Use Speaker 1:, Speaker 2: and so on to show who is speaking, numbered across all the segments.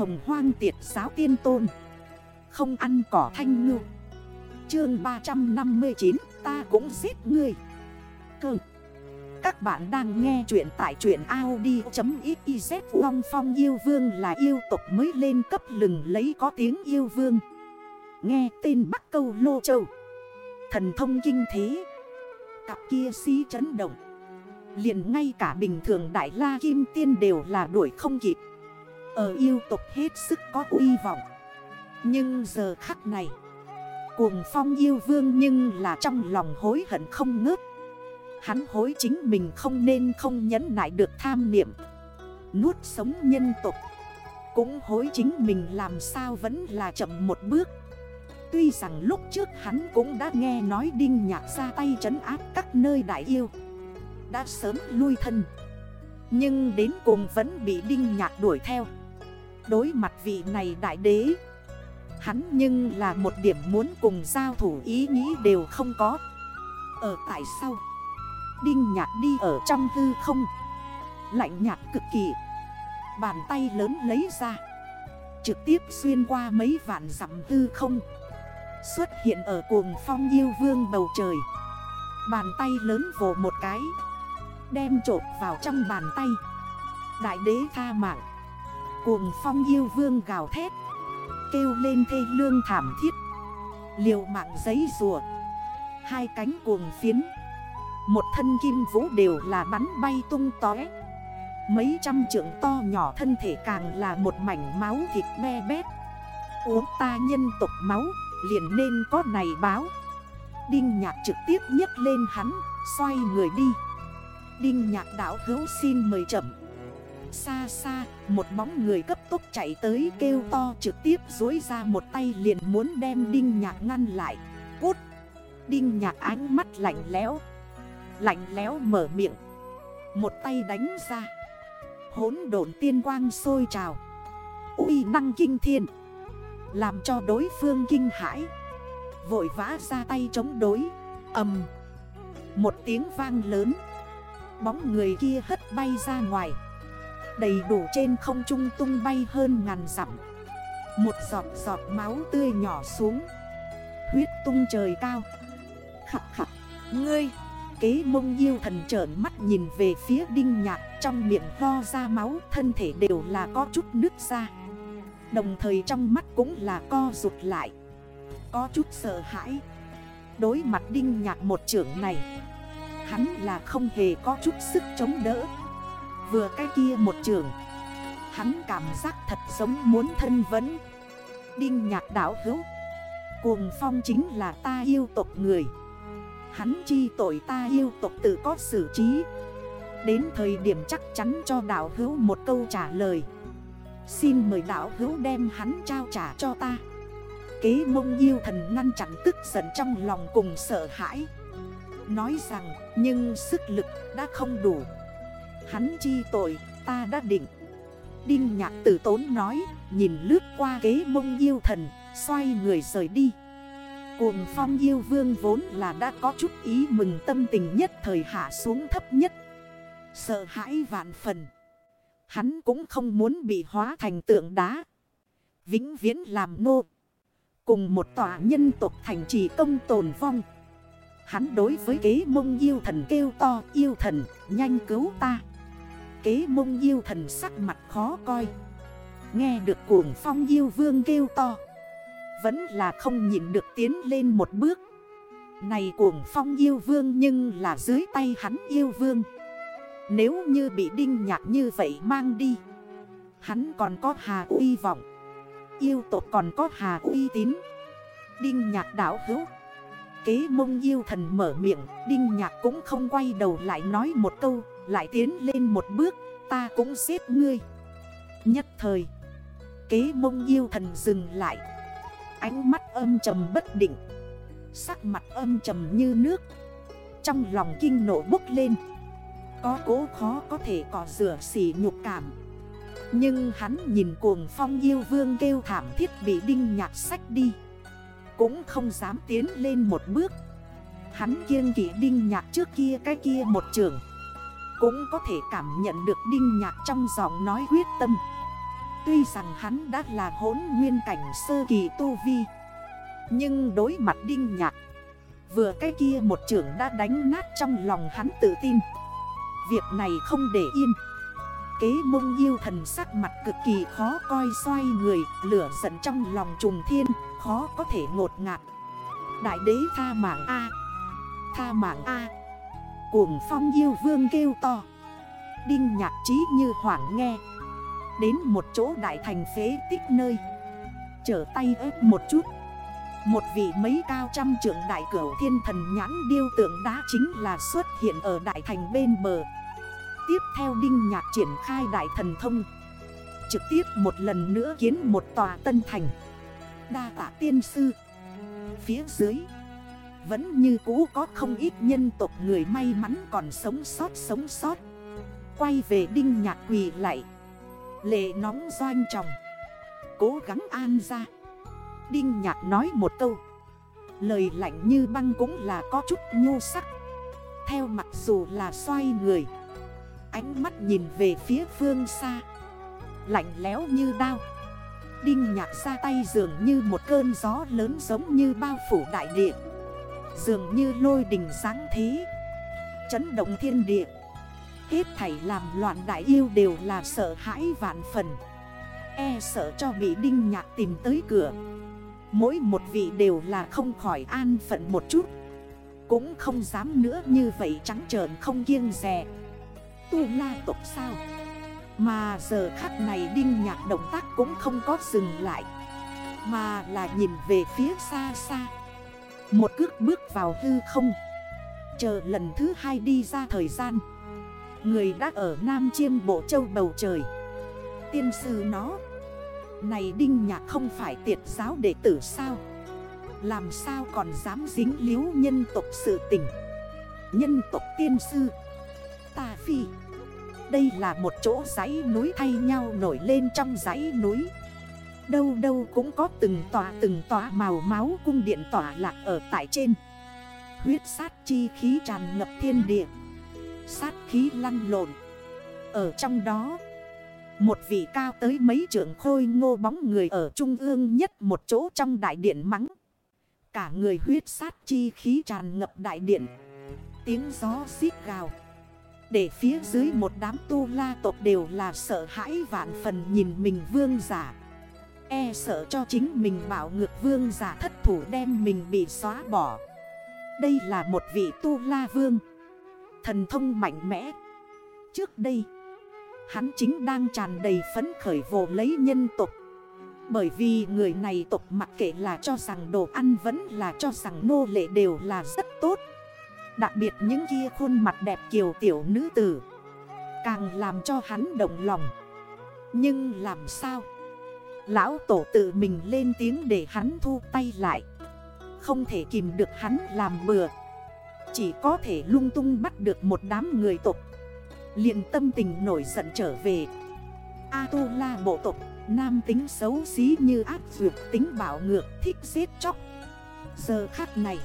Speaker 1: hồng hoang tiệt giáo tiên tôn. Không ăn cỏ thanh ngư. Chương 359 ta cũng giết ngươi. Cơ. Các bạn đang nghe chuyện tại chuyện Audi.xyz Long phong yêu vương là yêu tục mới lên cấp lừng lấy có tiếng yêu vương. Nghe tên Bắc Câu Lô Châu. Thần thông kinh thế. Cặp kia si chấn động. Liền ngay cả bình thường Đại La Kim Tiên đều là đuổi không kịp. Ở yêu tục hết sức có uy vọng. Nhưng giờ khắc này, Cuồng phong yêu vương nhưng là trong lòng hối hận không ngớt. Hắn hối chính mình không nên không nhẫn nại được tham niệm. Nuốt sống nhân tục Cũng hối chính mình làm sao vẫn là chậm một bước. Tuy rằng lúc trước hắn cũng đã nghe nói Đinh Nhạc ra tay trấn áp các nơi đại yêu, Đã sớm lui thân. Nhưng đến cùng vẫn bị Đinh Nhạc đuổi theo. Đối mặt vị này đại đế. Hắn nhưng là một điểm muốn cùng giao thủ ý nghĩ đều không có. Ở tại sao? Đinh Nhạc đi ở trong hư không? Lạnh nhạt cực kỳ. Bàn tay lớn lấy ra. Trực tiếp xuyên qua mấy vạn dặm hư không. Xuất hiện ở cuồng phong yêu vương bầu trời. Bàn tay lớn vồ một cái. Đem trộn vào trong bàn tay. Đại đế tha mạng. Cuồng phong yêu vương gào thét, Kêu lên thê lương thảm thiết, Liều mạng giấy rùa. Hai cánh cuồng phiến, Một thân kim vũ đều là bắn bay tung tói. Mấy trăm trượng to nhỏ thân thể càng là một mảnh máu thịt me bét. Uống ta nhân tục máu, liền nên có này báo. Đinh nhạc trực tiếp nhấc lên hắn, Xoay người đi. Đinh nhạc đảo hữu xin mời chậm. Xa xa, một bóng người cấp tốc chạy tới kêu to trực tiếp dối ra một tay liền muốn đem đinh nhạc ngăn lại. Cút! Đinh nhạc ánh mắt lạnh lẽo Lạnh lẽo mở miệng. Một tay đánh ra. Hốn độn tiên quang sôi trào. Uy năng kinh thiên. Làm cho đối phương kinh hãi. Vội vã ra tay chống đối. Âm Một tiếng vang lớn. Bóng người kia hất bay ra ngoài. Đầy đủ trên không trung tung bay hơn ngàn dặm. Một giọt giọt máu tươi nhỏ xuống. Huyết tung trời cao. Khập khặt Ngươi, Kế mông yêu thần trởn mắt nhìn về phía đinh nhạc. Trong miệng ho ra máu, Thân thể đều là có chút nước ra. Đồng thời trong mắt cũng là co rụt lại. Có chút sợ hãi. Đối mặt đinh nhạc một trưởng này, Hắn là không hề có chút sức chống đỡ. Vừa cái kia một trường. Hắn cảm giác thật giống muốn thân vấn. Đinh nhạc đảo hữu. Cuồng phong chính là ta yêu tộc người. Hắn chi tội ta yêu tộc tự có xử trí. Đến thời điểm chắc chắn cho đảo hữu một câu trả lời. Xin mời đảo hữu đem hắn trao trả cho ta. Kế mông yêu thần ngăn chặn tức giận trong lòng cùng sợ hãi. Nói rằng, nhưng sức lực đã không đủ. Hắn chi tội, ta đã định Đinh nhạc tử tốn nói, Nhìn lướt qua kế mông yêu thần, Xoay người rời đi Cuồng phong yêu vương vốn là đã có chút ý mừng tâm tình nhất thời hạ xuống thấp nhất Sợ hãi vạn phần Hắn cũng không muốn bị hóa thành tượng đá. Vĩnh viễn làm nô. Cùng một tòa nhân tộc thành trì công tồn vong. Hắn đối với kế mông yêu thần kêu to, yêu thần, nhanh cứu ta. Kế mông yêu thần sắc mặt khó coi. Nghe được cuồng phong yêu vương kêu to. Vẫn là không nhìn được tiến lên một bước. Này cuồng phong yêu vương nhưng là dưới tay hắn yêu vương. Nếu như bị đinh nhạc như vậy mang đi, Hắn còn có hà uy vọng, Yêu tộc còn có hà uy tín Đinh nhạc đảo hữu, Kế mông yêu thần mở miệng, Đinh nhạc cũng không quay đầu lại nói một câu lại tiến lên một bước, Ta cũng giết ngươi. Nhất thời, Kế mông yêu thần dừng lại. Ánh mắt âm trầm bất định. Sắc mặt âm trầm như nước. Trong lòng kinh nộ bốc lên. Có cố khó có thể có rửa xỉ nhục cảm. Nhưng hắn nhìn cuồng phong yêu vương kêu thảm thiết bị đinh nhạc sách đi. Cũng không dám tiến lên một bước. Hắn kiêng kỷ đinh nhạc trước kia cái kia một trường. Cũng có thể cảm nhận được đinh nhạc trong giọng nói quyết tâm. Tuy rằng hắn đã là hốn nguyên cảnh sơ kỳ tu vi, Nhưng đối mặt đinh nhạc, Vừa cái kia một trưởng đã đánh nát trong lòng hắn tự tin. Việc này không để yên. Kế mông yêu thần sắc mặt cực kỳ khó coi xoay người, Lửa giận trong lòng trùng thiên, Khó có thể ngột ngạt. Đại đế tha mạng A. Tha mạng A. Cuồng phong yêu vương kêu to. Đinh nhạc trí như hoảng nghe. Đến một chỗ đại thành phế tích nơi. Chở tay ép một chút. Một vị mấy cao trăm trưởng đại cửu thiên thần nhãn điêu tượng đá chính là xuất hiện ở đại thành bên bờ. Tiếp theo đinh nhạc triển khai đại thần thông. Trực tiếp một lần nữa kiến một tòa tân thành. Đa tạ tiên sư. Phía dưới vẫn như cũ có không ít nhân tộc người may mắn còn sống sót sống sót. Quay về đinh nhạc quỳ lại. Lệ nóng doanh chồng Cố gắng an ra. Đinh nhạc nói một câu. Lời lạnh như băng cũng là có chút nhô sắc. Theo mặc dù là xoay người. Ánh mắt nhìn về phía phương xa. Lạnh léo như đao. Đinh nhạc ra tay dường như một cơn gió lớn giống như bao phủ đại địa. Dường như lôi đình sáng thế. Chấn động thiên địa. Hết thảy làm loạn đại yêu đều là sợ hãi vạn phần. E sợ cho bị đinh nhạc tìm tới cửa. Mỗi một vị đều là không khỏi an phận một chút. Cũng không dám nữa như vậy trắng trợn không kiêng rè Tu la tộc sao? Mà giờ khắc này đinh nhạc động tác cũng không có dừng lại. Mà là nhìn về phía xa xa. Một cước bước vào hư không. Chờ lần thứ hai đi ra thời gian. Người đã ở Nam Chiêm Bộ Châu bầu trời. Tiên sư nó. Này Đinh Nhạc không phải tiệt giáo đệ tử sao? Làm sao còn dám dính liếu nhân tộc sự tình? Nhân tộc tiên sư. Ta phi. Đây là một chỗ dãy núi thay nhau nổi lên trong dãy núi. Đâu đâu cũng có từng tòa từng tòa màu máu cung điện tỏa lạc ở tại trên. Huyết sát chi khí tràn ngập thiên địa. Sát khí lăn lộn. Ở trong đó, Một vị cao tới mấy trưởng khôi ngô bóng người ở trung ương nhất một chỗ trong đại điện mắng. Cả người huyết sát chi khí tràn ngập đại điện. Tiếng gió xít gào. Để phía dưới một đám tu la tộc đều là sợ hãi vạn phần nhìn mình vương giả. E sợ cho chính mình bảo ngược vương giả thất thủ đem mình bị xóa bỏ. Đây là một vị tu la vương. Thần thông mạnh mẽ. Trước đây, Hắn chính đang tràn đầy phấn khởi vồ lấy nhân tục. Bởi vì người này tục mặc kệ là cho rằng đồ ăn vẫn là cho rằng nô lệ đều là rất tốt. Đặc biệt những kia khuôn mặt đẹp kiều tiểu nữ tử, Càng làm cho hắn động lòng. Nhưng làm sao? Lão tổ tự mình lên tiếng để hắn thu tay lại. Không thể kìm được hắn làm bừa. Chỉ có thể lung tung bắt được một đám người tộc. Liền tâm tình nổi giận trở về. A-tu-la bộ tộc, Nam tính xấu xí như ác dược tính bảo ngược thích giết chóc. Giờ khắc này,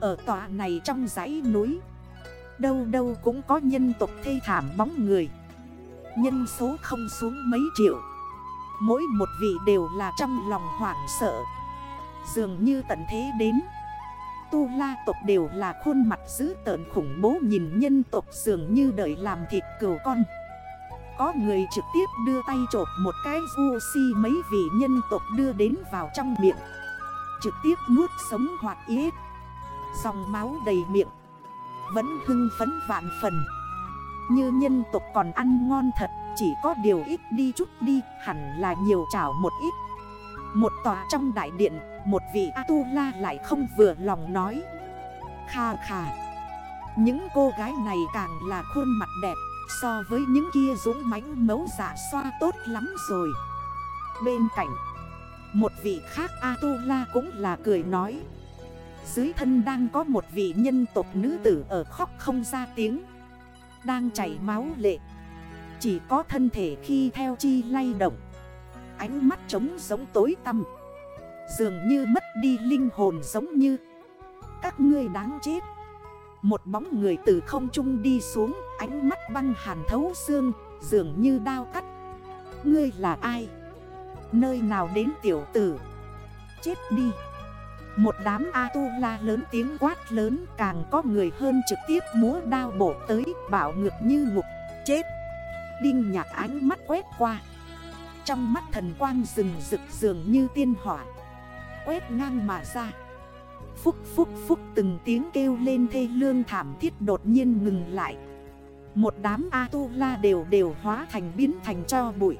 Speaker 1: Ở tòa này trong dãy núi, Đâu đâu cũng có nhân tộc thê thảm bóng người. Nhân số không xuống mấy triệu. Mỗi một vị đều là trong lòng hoảng sợ Dường như tận thế đến tu la tộc đều là khuôn mặt dữ tợn khủng bố nhìn nhân tộc dường như đợi làm thịt cừu con. Có người trực tiếp đưa tay trộp một cái du si mấy vị nhân tộc đưa đến vào trong miệng. Trực tiếp nuốt sống hoạt yết. Dòng máu đầy miệng. Vẫn hưng phấn vạn phần. Như nhân tộc còn ăn ngon thật, Chỉ có điều ít đi chút đi, Hẳn là nhiều chảo một ít. Một tòa trong đại điện, một vị A-tu-la lại không vừa lòng nói. Kha kha, Những cô gái này càng là khuôn mặt đẹp, So với những kia dũng mãnh mấu giả dạ xoa tốt lắm rồi. Bên cạnh, Một vị khác A-tu-la cũng là cười nói. Dưới thân đang có một vị nhân tộc nữ tử ở khóc không ra tiếng. Đang chảy máu lệ. Chỉ có thân thể khi theo chi lay động. Ánh mắt trống giống tối tăm. Dường như mất đi linh hồn giống như. Các ngươi đáng chết. Một bóng người từ không trung đi xuống, Ánh mắt băng hàn thấu xương, Dường như đao cắt. Ngươi là ai? Nơi nào đến tiểu tử? Chết đi. Một đám A-tu-la lớn tiếng quát lớn, Càng có người hơn trực tiếp múa đao bổ tới, Bảo ngược như ngục. Chết! Đinh nhạc ánh mắt quét qua. Trong mắt thần quang rừng rực dường như tiên hỏa. Quét ngang mà ra. Phúc phúc phúc, từng tiếng kêu lên thê lương thảm thiết đột nhiên ngừng lại. Một đám A-tu-la đều đều hóa thành biến thành cho bụi.